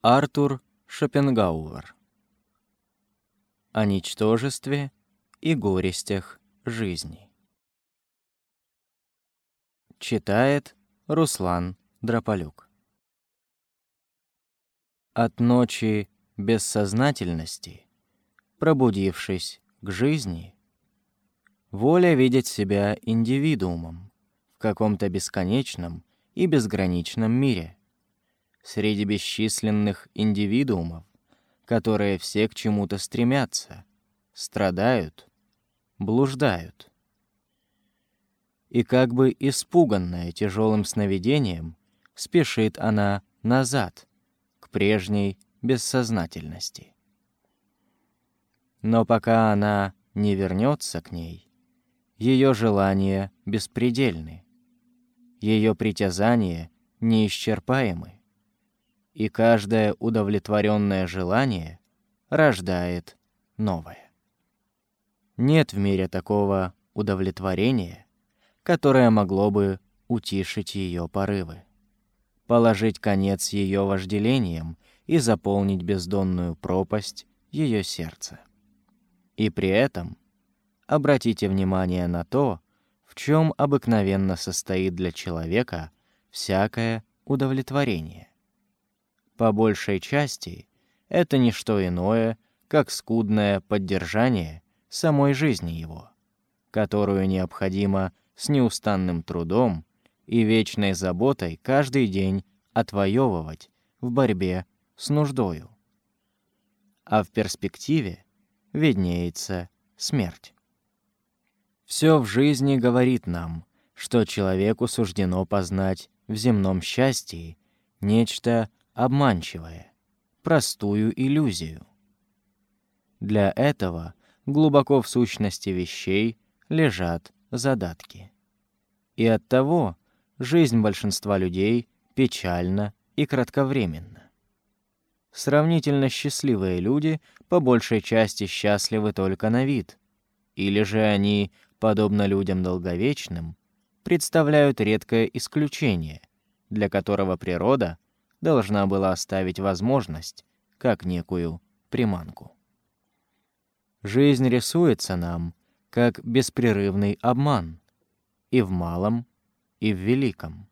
Артур Шопенгауэр О ничтожестве и горестях жизни. Читает Руслан Дрополюк. От ночи бессознательности, пробудившись к жизни, воля видеть себя индивидуумом в каком-то бесконечном и безграничном мире, среди бесчисленных индивидуумов, которые все к чему-то стремятся, страдают, блуждают. И как бы испуганная тяжелым сновидением, спешит она назад, к прежней бессознательности. Но пока она не вернется к ней, ее желания беспредельны, ее притязания неисчерпаемы и каждое удовлетворенное желание рождает новое. Нет в мире такого удовлетворения, которое могло бы утишить ее порывы, положить конец ее вожделениям и заполнить бездонную пропасть ее сердца. И при этом обратите внимание на то, в чем обыкновенно состоит для человека всякое удовлетворение. По большей части это не что иное, как скудное поддержание самой жизни его, которую необходимо с неустанным трудом и вечной заботой каждый день отвоевывать в борьбе с нуждою. А в перспективе виднеется смерть. Все в жизни говорит нам, что человеку суждено познать в земном счастье нечто обманчивое, простую иллюзию. Для этого глубоко в сущности вещей лежат задатки. И оттого жизнь большинства людей печальна и кратковременна. Сравнительно счастливые люди по большей части счастливы только на вид, или же они, подобно людям долговечным, представляют редкое исключение, для которого природа должна была оставить возможность, как некую приманку. Жизнь рисуется нам как беспрерывный обман и в малом, и в великом.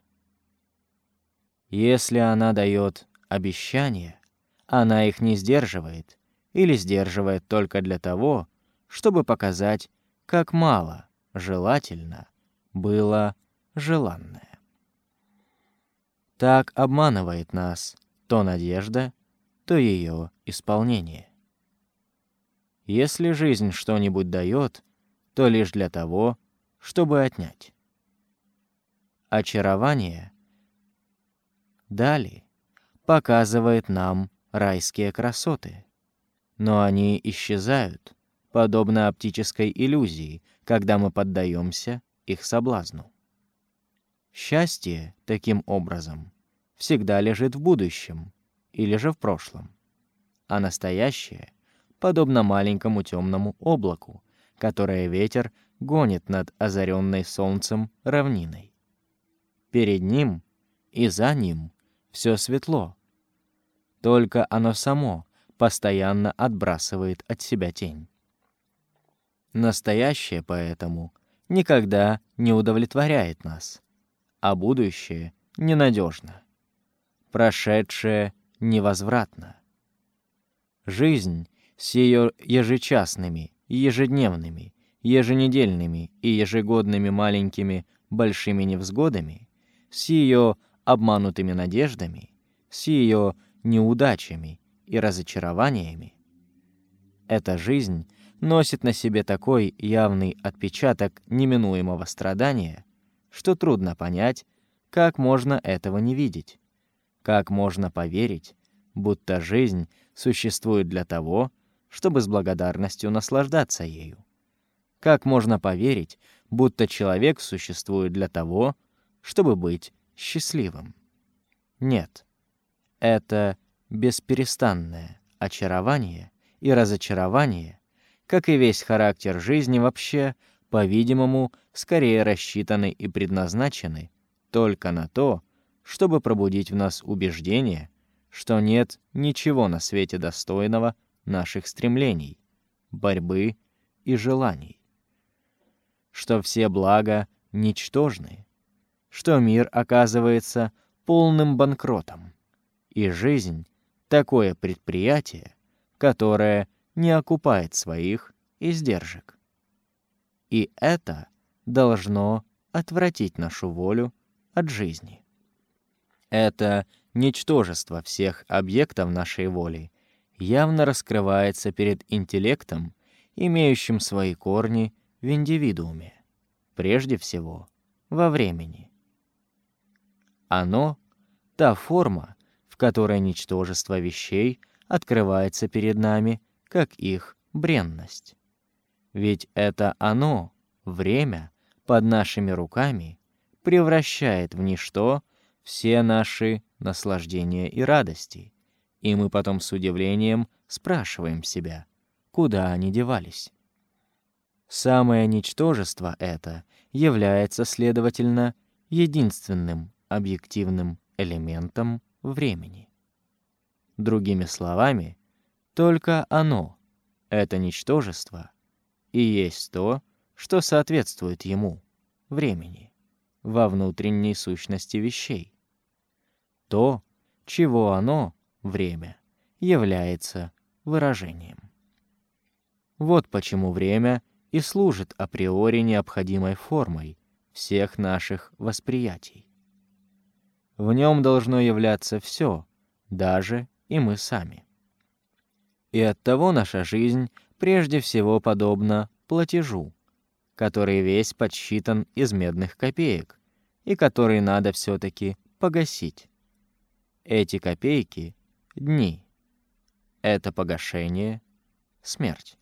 Если она дает обещания, она их не сдерживает или сдерживает только для того, чтобы показать, как мало желательно было желанное. Так обманывает нас то надежда, то ее исполнение. Если жизнь что-нибудь дает, то лишь для того, чтобы отнять. Очарование Дали показывает нам райские красоты, но они исчезают, подобно оптической иллюзии, когда мы поддаемся их соблазну. Счастье, таким образом, всегда лежит в будущем или же в прошлом, а настоящее подобно маленькому темному облаку, которое ветер гонит над озаренной солнцем равниной. Перед ним и за ним все светло, только оно само постоянно отбрасывает от себя тень. Настоящее поэтому никогда не удовлетворяет нас — а будущее ненадежно. Прошедшее невозвратно. Жизнь с ее ежечасными, ежедневными, еженедельными и ежегодными маленькими большими невзгодами, с ее обманутыми надеждами, с ее неудачами и разочарованиями. Эта жизнь носит на себе такой явный отпечаток неминуемого страдания, что трудно понять, как можно этого не видеть, как можно поверить, будто жизнь существует для того, чтобы с благодарностью наслаждаться ею. Как можно поверить, будто человек существует для того, чтобы быть счастливым? Нет. Это бесперестанное очарование и разочарование, как и весь характер жизни вообще, по-видимому, скорее рассчитаны и предназначены только на то, чтобы пробудить в нас убеждение, что нет ничего на свете достойного наших стремлений, борьбы и желаний, что все блага ничтожны, что мир оказывается полным банкротом, и жизнь — такое предприятие, которое не окупает своих издержек. И это должно отвратить нашу волю от жизни. Это ничтожество всех объектов нашей воли явно раскрывается перед интеллектом, имеющим свои корни в индивидууме, прежде всего во времени. Оно — та форма, в которой ничтожество вещей открывается перед нами, как их бренность. Ведь это оно, время, под нашими руками, превращает в ничто все наши наслаждения и радости, и мы потом с удивлением спрашиваем себя, куда они девались. Самое ничтожество это является, следовательно, единственным объективным элементом времени. Другими словами, только оно, это ничтожество, и есть то, что соответствует ему, времени, во внутренней сущности вещей. То, чего оно, время, является выражением. Вот почему время и служит априори необходимой формой всех наших восприятий. В нем должно являться все, даже и мы сами. И оттого наша жизнь прежде всего подобна платежу, который весь подсчитан из медных копеек и который надо все таки погасить. Эти копейки — дни. Это погашение — смерть.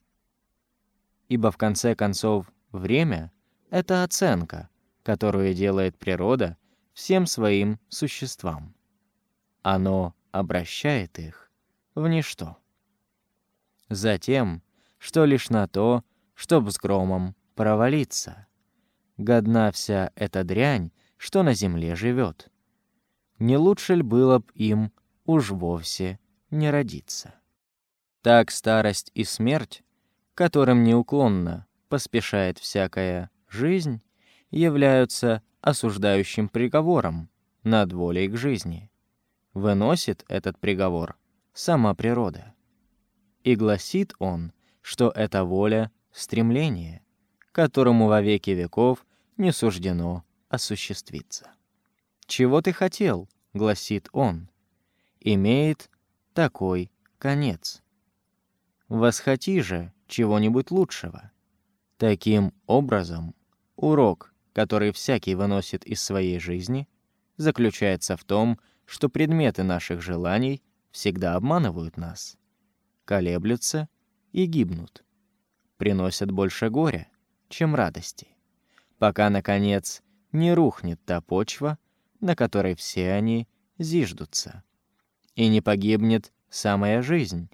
Ибо в конце концов время — это оценка, которую делает природа всем своим существам. Оно обращает их в ничто. Затем, что лишь на то, чтоб с громом провалиться. Годна вся эта дрянь, что на земле живет. Не лучше ли было б им уж вовсе не родиться? Так старость и смерть, которым неуклонно поспешает всякая жизнь, являются осуждающим приговором над волей к жизни выносит этот приговор сама природа. И гласит он, что это воля — стремление, которому во веки веков не суждено осуществиться. «Чего ты хотел?» — гласит он. «Имеет такой конец. Восхоти же чего-нибудь лучшего». Таким образом, урок, который всякий выносит из своей жизни, заключается в том, что предметы наших желаний всегда обманывают нас, колеблются и гибнут, приносят больше горя, чем радости, пока, наконец, не рухнет та почва, на которой все они зиждутся, и не погибнет самая жизнь,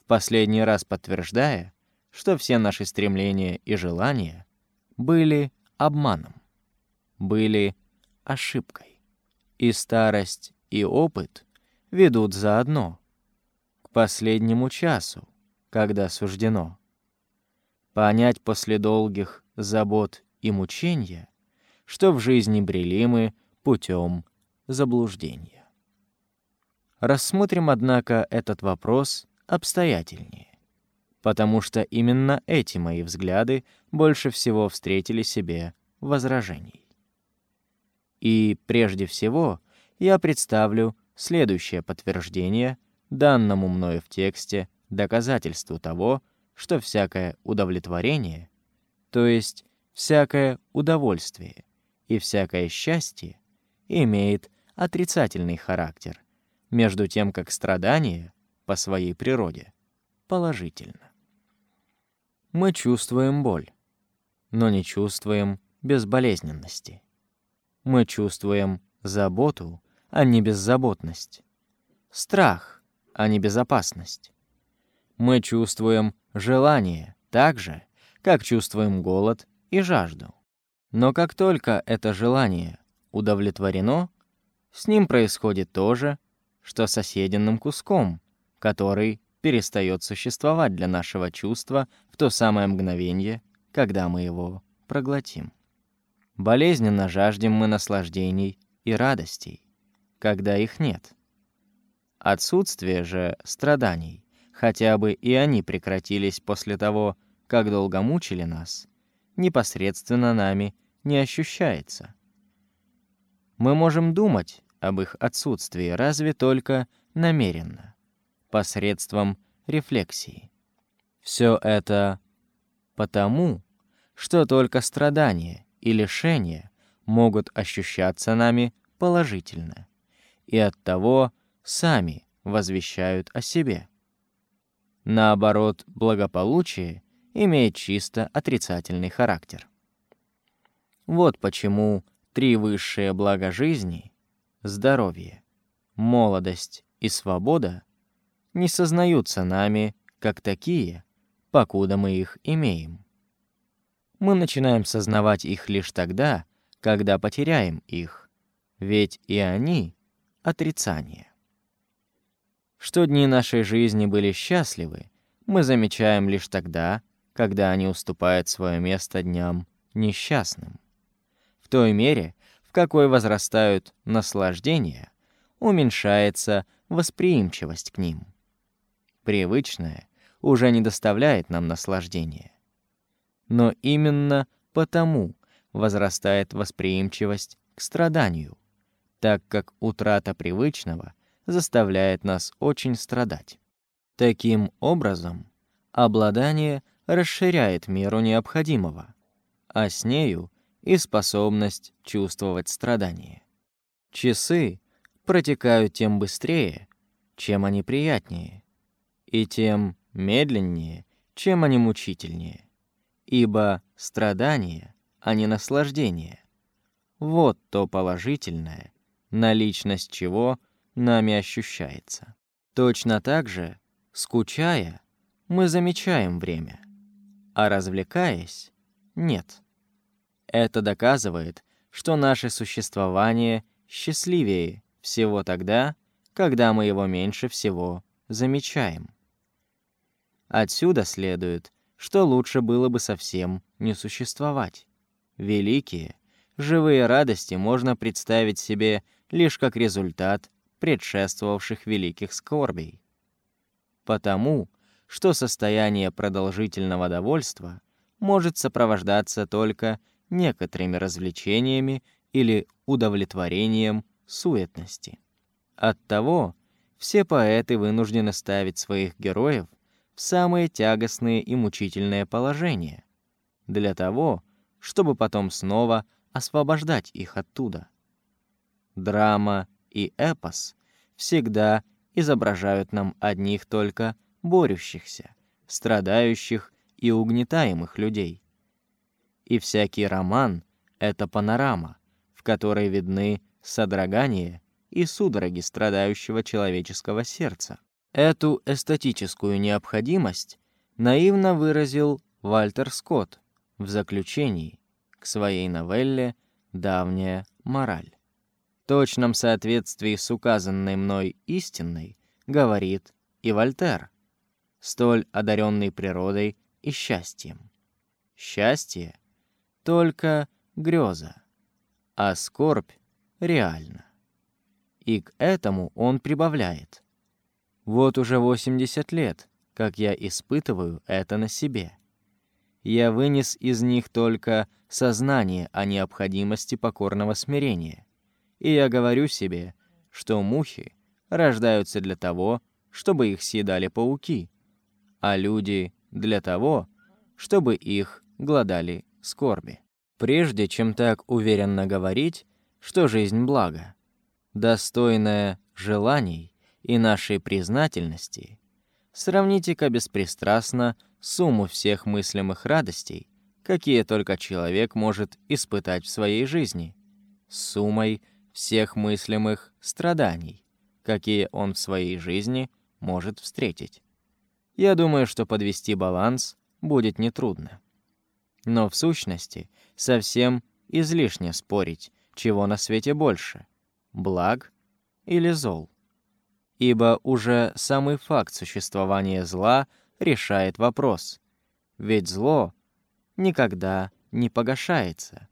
в последний раз подтверждая, что все наши стремления и желания были обманом, были ошибкой. И старость и опыт ведут заодно, к последнему часу, когда суждено. Понять после долгих забот и мучения, что в жизни брели мы путем заблуждения. Рассмотрим, однако, этот вопрос обстоятельнее, потому что именно эти мои взгляды больше всего встретили себе возражений. И прежде всего я представлю следующее подтверждение данному мною в тексте доказательству того, что всякое удовлетворение, то есть всякое удовольствие и всякое счастье имеет отрицательный характер, между тем как страдание по своей природе положительно. Мы чувствуем боль, но не чувствуем безболезненности. Мы чувствуем заботу а не беззаботность. Страх, а не безопасность. Мы чувствуем желание так же, как чувствуем голод и жажду. Но как только это желание удовлетворено, с ним происходит то же, что соседенным куском, который перестает существовать для нашего чувства в то самое мгновение, когда мы его проглотим. Болезненно жаждем мы наслаждений и радостей, когда их нет. Отсутствие же страданий, хотя бы и они прекратились после того, как долго мучили нас, непосредственно нами не ощущается. Мы можем думать об их отсутствии разве только намеренно, посредством рефлексии. Все это потому, что только страдания и лишения могут ощущаться нами положительно, и оттого сами возвещают о себе. Наоборот, благополучие имеет чисто отрицательный характер. Вот почему три высшие блага жизни — здоровье, молодость и свобода — не сознаются нами как такие, покуда мы их имеем. Мы начинаем сознавать их лишь тогда, когда потеряем их, ведь и они — отрицание. Что дни нашей жизни были счастливы, мы замечаем лишь тогда, когда они уступают свое место дням несчастным. В той мере, в какой возрастают наслаждения, уменьшается восприимчивость к ним. Привычное уже не доставляет нам наслаждения. Но именно потому возрастает восприимчивость к страданию, так как утрата привычного заставляет нас очень страдать. Таким образом, обладание расширяет меру необходимого, а с нею и способность чувствовать страдание. Часы протекают тем быстрее, чем они приятнее, и тем медленнее, чем они мучительнее. Ибо страдание, а не наслаждение. Вот то положительное, наличность чего нами ощущается. Точно так же, скучая, мы замечаем время, а развлекаясь — нет. Это доказывает, что наше существование счастливее всего тогда, когда мы его меньше всего замечаем. Отсюда следует, что лучше было бы совсем не существовать. Великие, живые радости можно представить себе лишь как результат предшествовавших великих скорбей. Потому, что состояние продолжительного довольства может сопровождаться только некоторыми развлечениями или удовлетворением суетности. Оттого все поэты вынуждены ставить своих героев в самые тягостные и мучительные положения, для того, чтобы потом снова освобождать их оттуда. Драма и эпос всегда изображают нам одних только борющихся, страдающих и угнетаемых людей. И всякий роман — это панорама, в которой видны содрогания и судороги страдающего человеческого сердца. Эту эстетическую необходимость наивно выразил Вальтер Скотт в заключении к своей новелле «Давняя мораль». Точном соответствии с указанной мной истинной говорит и Вольтер, столь одаренный природой и счастьем. Счастье — только греза, а скорбь — реальна. И к этому он прибавляет — вот уже 80 лет, как я испытываю это на себе. Я вынес из них только сознание о необходимости покорного смирения. И я говорю себе, что мухи рождаются для того, чтобы их съедали пауки, а люди — для того, чтобы их глодали скорби. Прежде чем так уверенно говорить, что жизнь благо, достойная желаний и нашей признательности, сравните-ка беспристрастно сумму всех мыслимых радостей, какие только человек может испытать в своей жизни, с суммой всех мыслимых страданий, какие он в своей жизни может встретить. Я думаю, что подвести баланс будет нетрудно. Но в сущности совсем излишне спорить, чего на свете больше — благ или зол. ибо уже самый факт существования зла решает вопрос. Ведь зло никогда не погашается,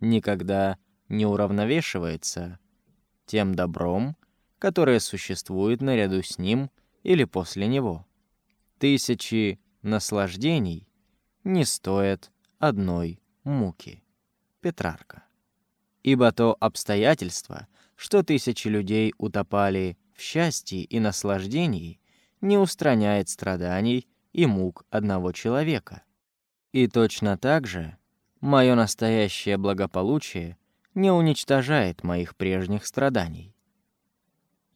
никогда не уравновешивается тем добром, которое существует наряду с ним или после него. Тысячи наслаждений не стоят одной муки. Петрарка. Ибо то обстоятельство, что тысячи людей утопали в счастье и наслаждении, не устраняет страданий и мук одного человека. И точно так же мое настоящее благополучие не уничтожает моих прежних страданий.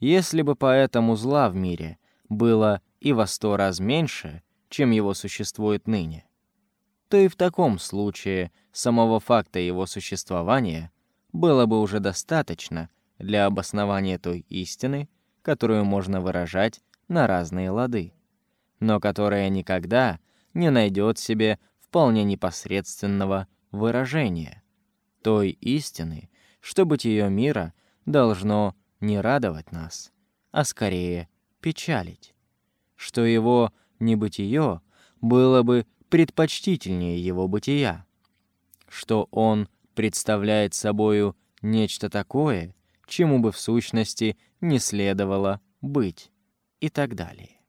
Если бы поэтому зла в мире было и во сто раз меньше, чем его существует ныне, то и в таком случае самого факта его существования было бы уже достаточно для обоснования той истины, которую можно выражать на разные лады, но которая никогда не найдет себе вполне непосредственного выражения той истины, что бытие мира должно не радовать нас, а скорее печалить, что его небытие было бы предпочтительнее его бытия, что он представляет собою нечто такое, чему бы в сущности не следовало быть, и так далее.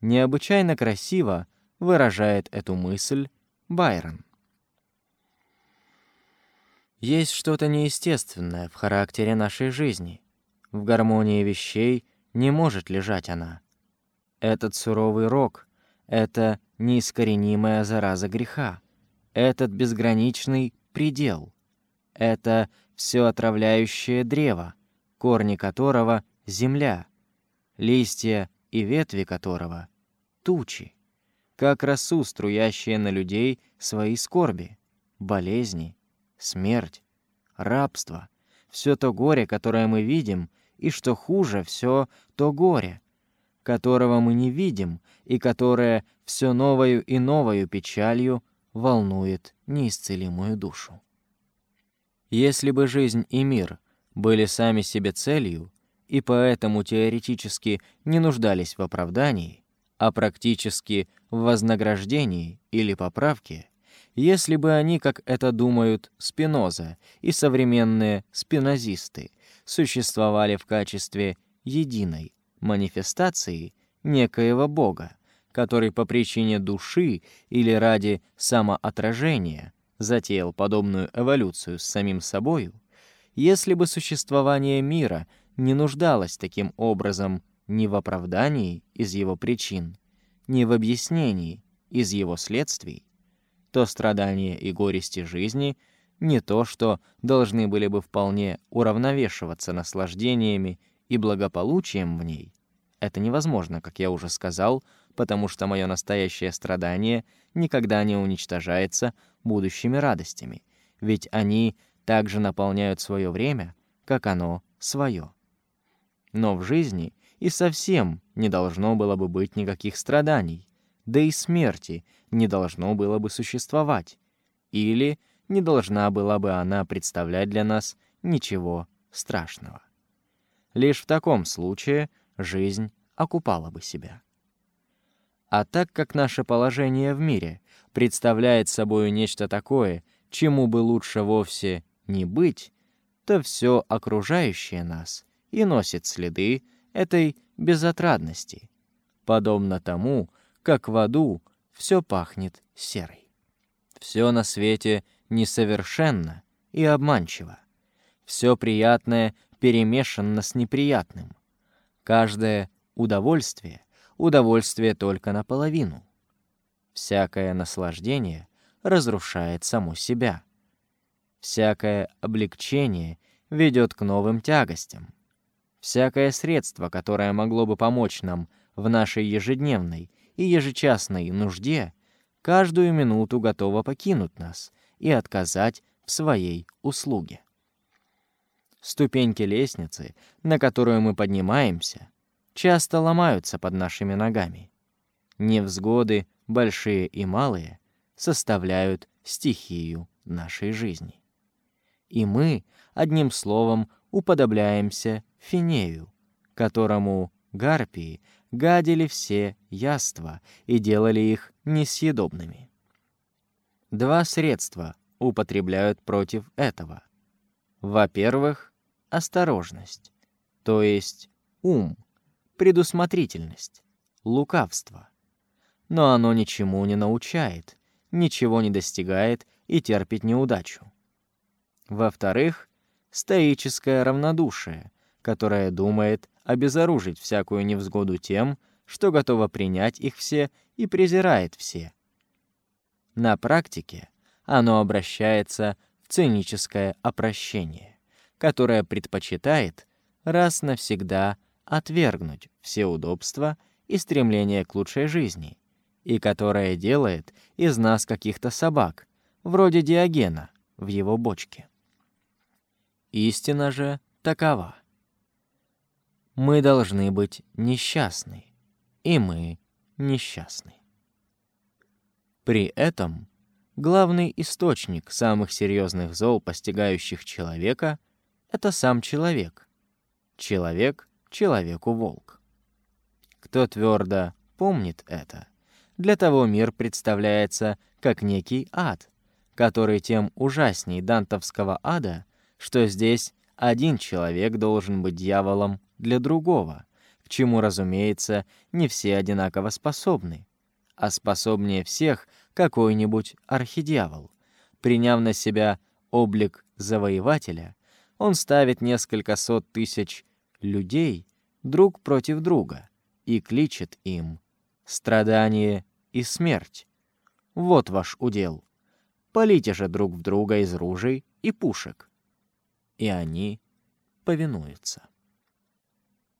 Необычайно красиво выражает эту мысль Байрон. Есть что-то неестественное в характере нашей жизни. В гармонии вещей не может лежать она. Этот суровый рок, это неискоренимая зараза греха, этот безграничный предел, это все отравляющее древо, корни которого — земля, листья и ветви которого — тучи, как росу, струящие на людей свои скорби, болезни, смерть, рабство, все то горе, которое мы видим, и, что хуже, все то горе, которого мы не видим и которое все новою и новою печалью волнует неисцелимую душу. Если бы жизнь и мир были сами себе целью, и поэтому теоретически не нуждались в оправдании, а практически в вознаграждении или поправке, если бы они, как это думают Спиноза и современные спинозисты, существовали в качестве единой манифестации некоего Бога, который по причине души или ради самоотражения затеял подобную эволюцию с самим собою, если бы существование мира не нуждалось таким образом ни в оправдании из его причин, ни в объяснении из его следствий, то страдания и горести жизни не то, что должны были бы вполне уравновешиваться наслаждениями и благополучием в ней. Это невозможно, как я уже сказал, потому что мое настоящее страдание никогда не уничтожается будущими радостями, ведь они также наполняют свое время, как оно свое. Но в жизни и совсем не должно было бы быть никаких страданий, да и смерти не должно было бы существовать, или не должна была бы она представлять для нас ничего страшного. Лишь в таком случае жизнь окупала бы себя. А так как наше положение в мире представляет собой нечто такое, чему бы лучше вовсе не быть, то все окружающее нас и носит следы этой безотрадности, подобно тому, как в аду все пахнет серой. Все на свете несовершенно и обманчиво. Все приятное перемешано с неприятным. Каждое удовольствие — удовольствие только наполовину. Всякое наслаждение разрушает само себя. Всякое облегчение ведет к новым тягостям. Всякое средство, которое могло бы помочь нам в нашей ежедневной и ежечасной нужде каждую минуту готова покинуть нас и отказать в своей услуге. Ступеньки лестницы, на которую мы поднимаемся, часто ломаются под нашими ногами. Невзгоды, большие и малые, составляют стихию нашей жизни. И мы, одним словом, уподобляемся Финею, которому гарпии гадили все яства и делали их несъедобными. Два средства употребляют против этого. Во-первых, осторожность, то есть ум, предусмотрительность, лукавство. Но оно ничему не научает, ничего не достигает и терпит неудачу. Во-вторых, стоическое равнодушие, которое думает обезоружить всякую невзгоду тем, что готово принять их все и презирает все. На практике оно обращается в циническое опрощение, которое предпочитает раз навсегда отвергнуть все удобства и стремление к лучшей жизни, и которое делает из нас каких-то собак, вроде Диогена в его бочке. Истина же такова. Мы должны быть несчастны, и мы несчастны. При этом главный источник самых серьезных зол, постигающих человека, это сам человек. Человек человеку волк. Кто твердо помнит это, для того мир представляется как некий ад, который тем ужасней дантовского ада, что здесь один человек должен быть дьяволом для другого, к чему, разумеется, не все одинаково способны, а способнее всех какой-нибудь архидьявол. Приняв на себя облик завоевателя, он ставит несколько сот тысяч людей друг против друга и кличет им «страдание и смерть». Вот ваш удел. Полите же друг в друга из ружей и пушек. И они повинуются.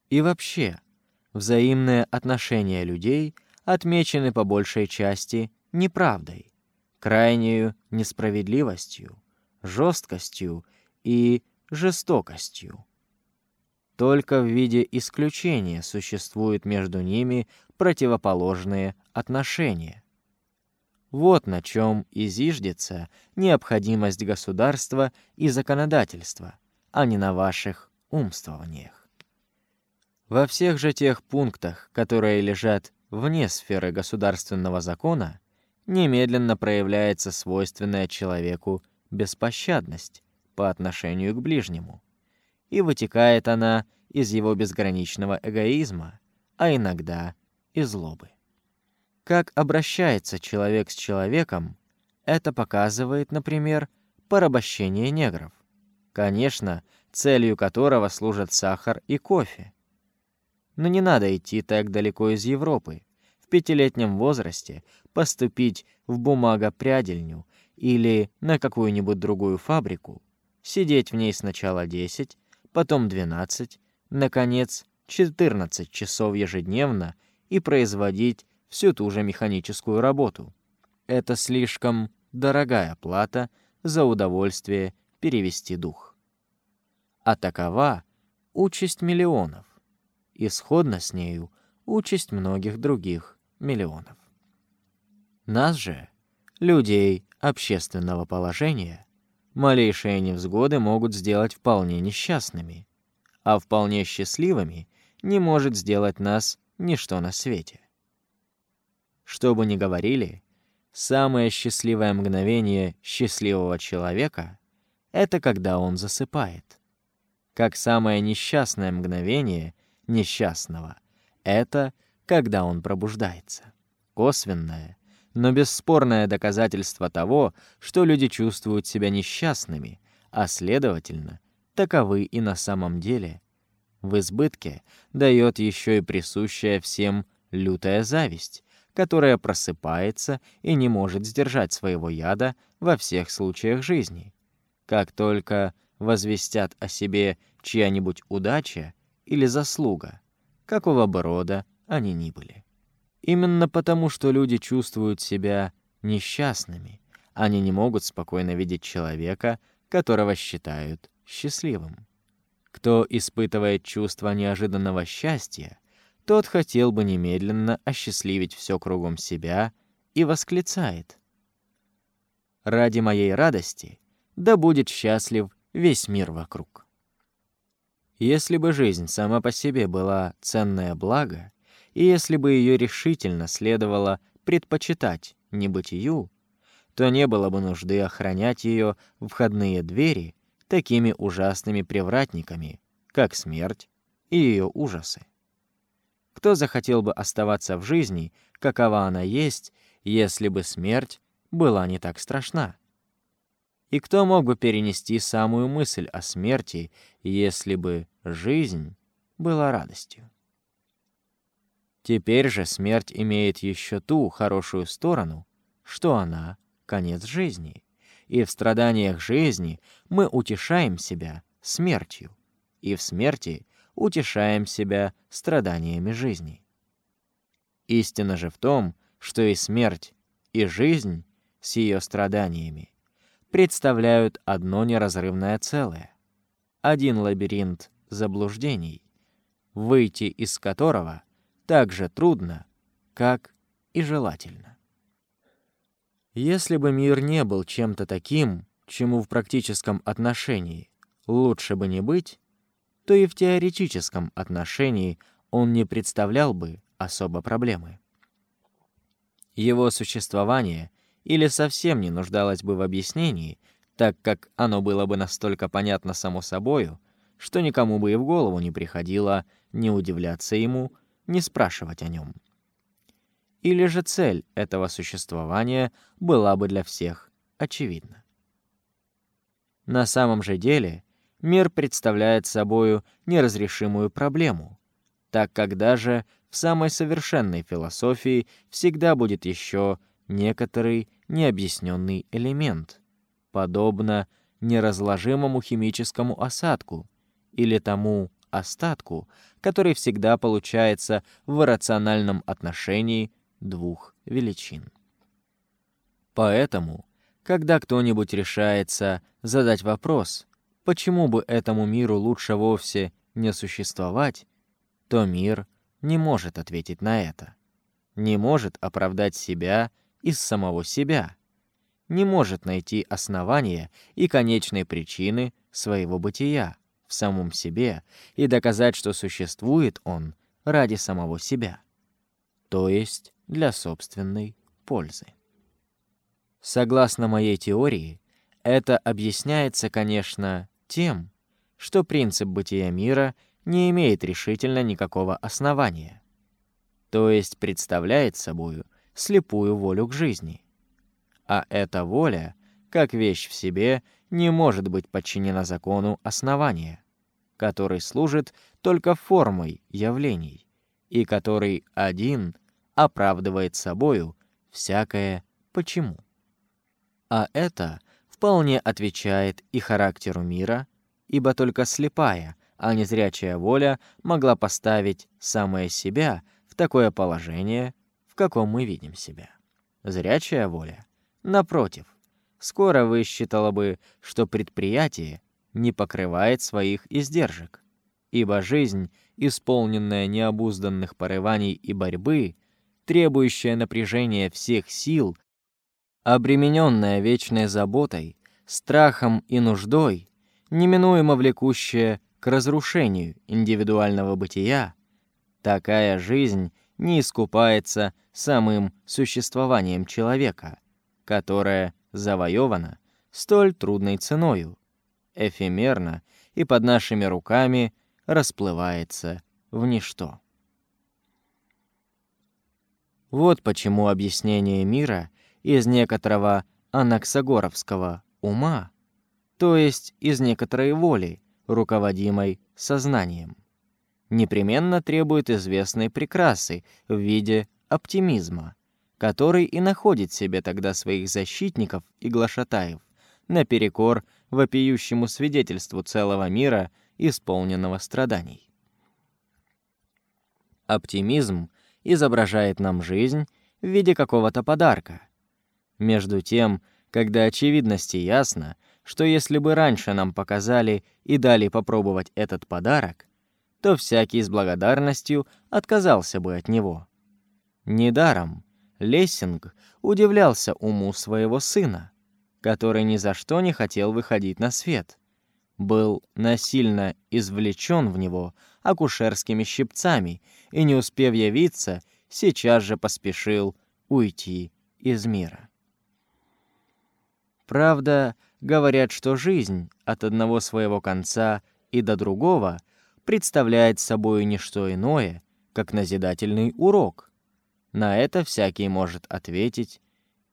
И вообще, взаимные отношения людей отмечены по большей части неправдой, крайнею несправедливостью, жесткостью и жестокостью. Только в виде исключения существуют между ними противоположные отношения. Вот на чем и зиждется необходимость государства и законодательства, а не на ваших умствованиях. Во всех же тех пунктах, которые лежат вне сферы государственного закона, немедленно проявляется свойственная человеку беспощадность по отношению к ближнему и вытекает она из его безграничного эгоизма, а иногда и злобы. Как обращается человек с человеком, это показывает, например, порабощение негров, конечно, целью которого служат сахар и кофе. Но не надо идти так далеко из Европы. В пятилетнем возрасте поступить в бумагопрядельню или на какую-нибудь другую фабрику, сидеть в ней сначала 10, потом 12, наконец 14 часов ежедневно и производить всю ту же механическую работу. Это слишком дорогая плата за удовольствие перевести дух. А такова участь миллионов. Исходно с нею участь многих других миллионов. Нас же, людей общественного положения, малейшие невзгоды могут сделать вполне несчастными, а вполне счастливыми не может сделать нас ничто на свете. Что бы ни говорили, самое счастливое мгновение счастливого человека — это когда он засыпает. Как самое несчастное мгновение несчастного — это когда он пробуждается. Косвенное, но бесспорное доказательство того, что люди чувствуют себя несчастными, а следовательно, таковы и на самом деле. В избытке дает еще и присущая всем лютая зависть, которая просыпается и не может сдержать своего яда во всех случаях жизни. Как только возвестят о себе чья-нибудь удача или заслуга, какого бы рода они ни были. Именно потому, что люди чувствуют себя несчастными, они не могут спокойно видеть человека, которого считают счастливым. Кто испытывает чувство неожиданного счастья, тот хотел бы немедленно осчастливить все кругом себя и восклицает. «Ради моей радости да будет счастлив весь мир вокруг». Если бы жизнь сама по себе была ценное благо, и если бы ее решительно следовало предпочитать небытию, то не было бы нужды охранять ее входные двери такими ужасными привратниками, как смерть и ее ужасы. Кто захотел бы оставаться в жизни, какова она есть, если бы смерть была не так страшна? И кто мог бы перенести самую мысль о смерти, если бы жизнь была радостью? Теперь же смерть имеет еще ту хорошую сторону, что она — конец жизни, и в страданиях жизни мы утешаем себя смертью, и в смерти утешаем себя страданиями жизни. Истина же в том, что и смерть, и жизнь с ее страданиями представляют одно неразрывное целое, один лабиринт заблуждений, выйти из которого так же трудно, как и желательно. Если бы мир не был чем-то таким, чему в практическом отношении лучше бы не быть, то и в теоретическом отношении он не представлял бы особо проблемы. Его существование или совсем не нуждалось бы в объяснении, так как оно было бы настолько понятно само собою, что никому бы и в голову не приходило не удивляться ему, не спрашивать о нем или же цель этого существования была бы для всех очевидна. На самом же деле мир представляет собою неразрешимую проблему, так как даже в самой совершенной философии всегда будет еще некоторый необъясненный элемент, подобно неразложимому химическому осадку или тому остатку, который всегда получается в рациональном отношении двух величин. Поэтому, когда кто-нибудь решается задать вопрос, почему бы этому миру лучше вовсе не существовать, то мир не может ответить на это, не может оправдать себя из самого себя, не может найти основания и конечной причины своего бытия в самом себе и доказать, что существует он ради самого себя, то есть для собственной пользы. Согласно моей теории, это объясняется, конечно, тем, что принцип бытия мира не имеет решительно никакого основания, то есть представляет собою слепую волю к жизни. А эта воля, как вещь в себе, не может быть подчинена закону основания, который служит только формой явлений, и который один оправдывает собою всякое «почему». А это вполне отвечает и характеру мира, ибо только слепая, а не зрячая воля могла поставить самое себя в такое положение, в каком мы видим себя. Зрячая воля, напротив, скоро высчитала бы, что предприятие не покрывает своих издержек, ибо жизнь, исполненная необузданных порываний и борьбы, требующая напряжения всех сил, обремененная вечной заботой, страхом и нуждой, неминуемо влекущая к разрушению индивидуального бытия, такая жизнь не искупается самым существованием человека, которое завоевано столь трудной ценою, эфемерно и под нашими руками расплывается в ничто. Вот почему объяснение мира из некоторого анаксагоровского ума, то есть из некоторой воли, руководимой сознанием, непременно требует известной прекрасы в виде оптимизма, который и находит себе тогда своих защитников и глашатаев, наперекор вопиющему свидетельству целого мира, исполненного страданий. Оптимизм изображает нам жизнь в виде какого-то подарка. Между тем, когда очевидности ясно, что если бы раньше нам показали и дали попробовать этот подарок, то всякий с благодарностью отказался бы от него. Недаром Лессинг удивлялся уму своего сына, который ни за что не хотел выходить на свет, был насильно извлечен в него акушерскими щипцами и, не успев явиться, сейчас же поспешил уйти из мира. Правда, говорят, что жизнь от одного своего конца и до другого представляет собой не что иное, как назидательный урок. На это всякий может ответить,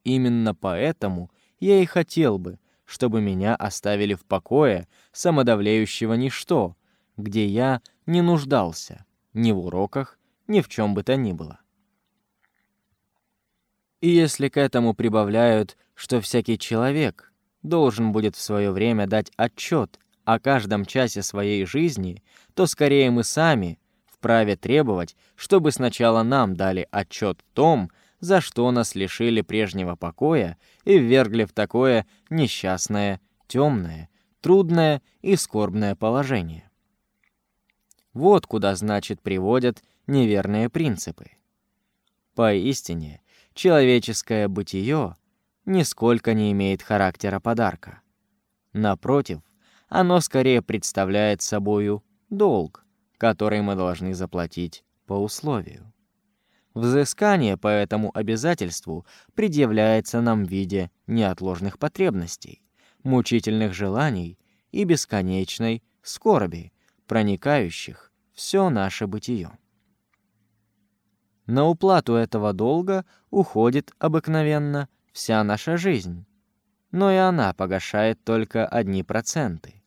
именно поэтому я и хотел бы, чтобы меня оставили в покое самодавлеющего ничто, где я не нуждался ни в уроках, ни в чем бы то ни было. И если к этому прибавляют, что всякий человек должен будет в свое время дать отчет о каждом часе своей жизни, то скорее мы сами вправе требовать, чтобы сначала нам дали отчет в том, за что нас лишили прежнего покоя и ввергли в такое несчастное, темное, трудное и скорбное положение. Вот куда, значит, приводят неверные принципы. Поистине, человеческое бытие нисколько не имеет характера подарка. Напротив, оно скорее представляет собою долг, который мы должны заплатить по условию. Взыскание по этому обязательству предъявляется нам в виде неотложных потребностей, мучительных желаний и бесконечной скорби, проникающих все наше бытие. На уплату этого долга уходит обыкновенно вся наша жизнь, но и она погашает только одни проценты.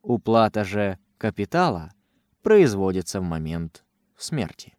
Уплата же капитала производится в момент смерти.